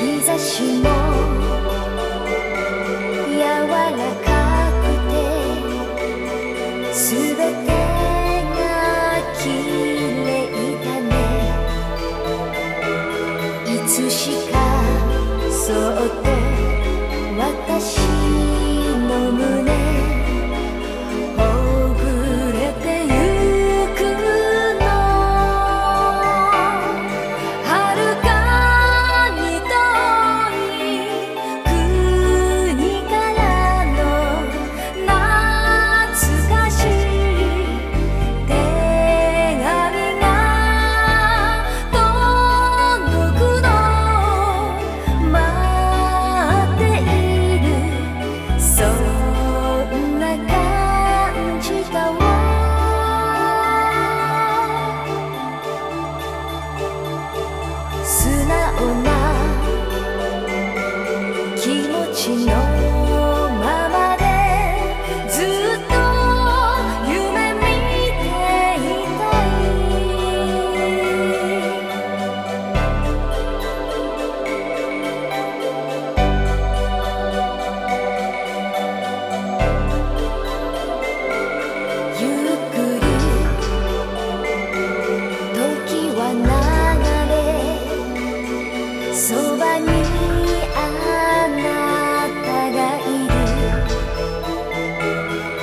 日差しも you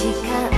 時間